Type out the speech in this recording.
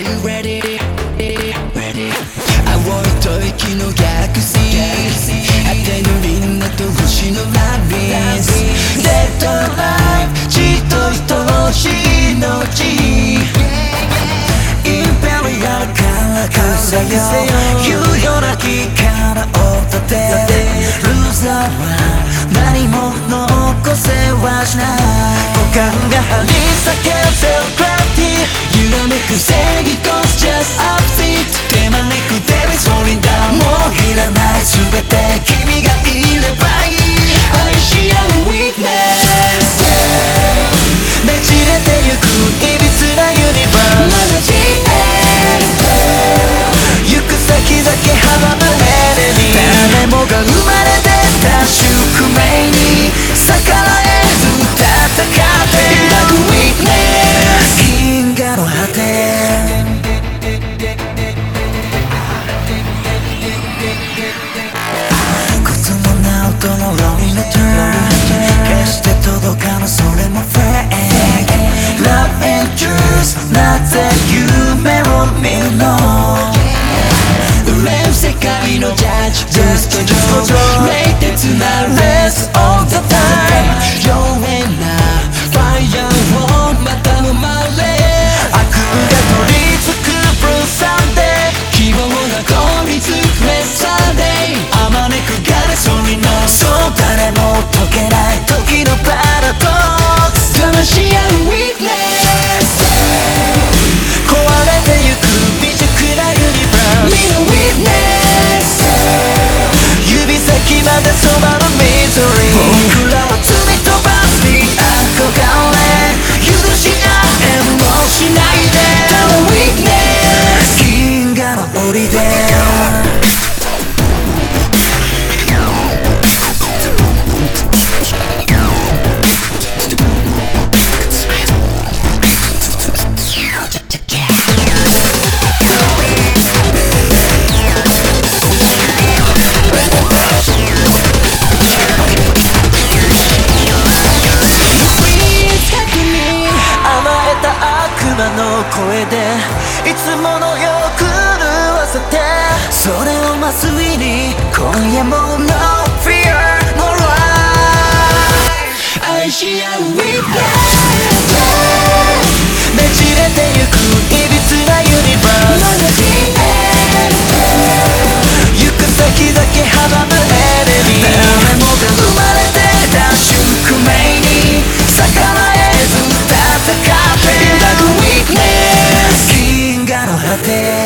Are you ready? ready? I want to take no galaxy. galaxy. I think no ring not to wish no labyrinth. Dead or alive, じっと愛しいのち。インペリアルから風よ。優良な木からを立てる。ルーザーは何も残せはしない。股間が張り靴のナウトのロングターン決して届かぬそれもフェイク Love and juice なぜ夢を見るの売れる世界のジャッジ Just a joke 冷徹なレ声でいつものよくせて。それをまっすぐに今夜も No fear no lie 愛し合う We play ねじれてゆくいびつなユニバー。ス行く先だけ阻むエネルー誰もが生まれてた宿命に逆らえず戦って。揺らぐ weakness 銀河の果て。